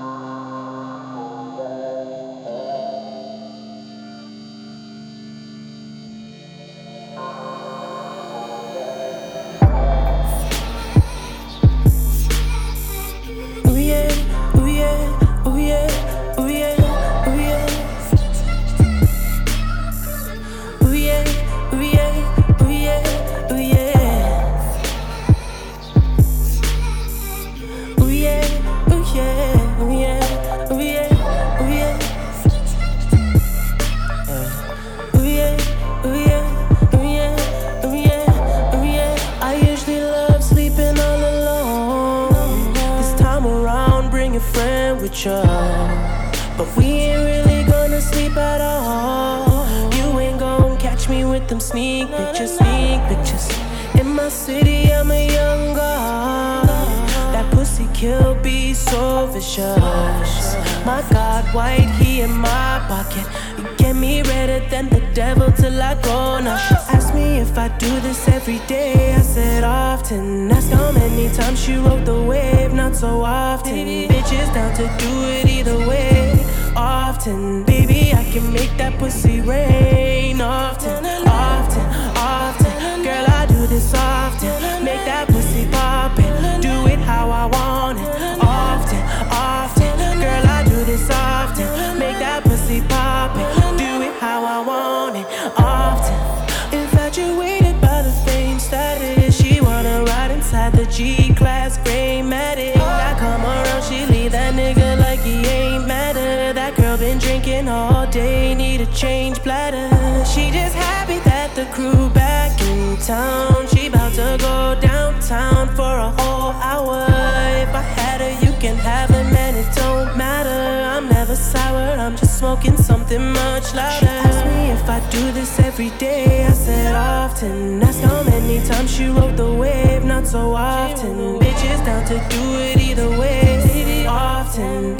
Uh... But we ain't really gonna sleep at all. You ain't gonna catch me with them sneak pictures, sneak pictures. In my city, I'm a young girl. That pussy kill be so vicious. My God, white he in my pocket. You get me redder than the devil till I go. Now this every day. I said often. Ask how many times she rode the wave, not so often. Bitches down to do it either way. Often, baby, I can make that pussy rain often. change platters. She just happy that the crew back in town. She about to go downtown for a whole hour. If I had her, you can have her, man. It don't matter. I'm never sour. I'm just smoking something much louder. She asked me if I do this every day. I said often. Ask how many times she rode the wave. Not so often. Bitches down to do it either way. Often.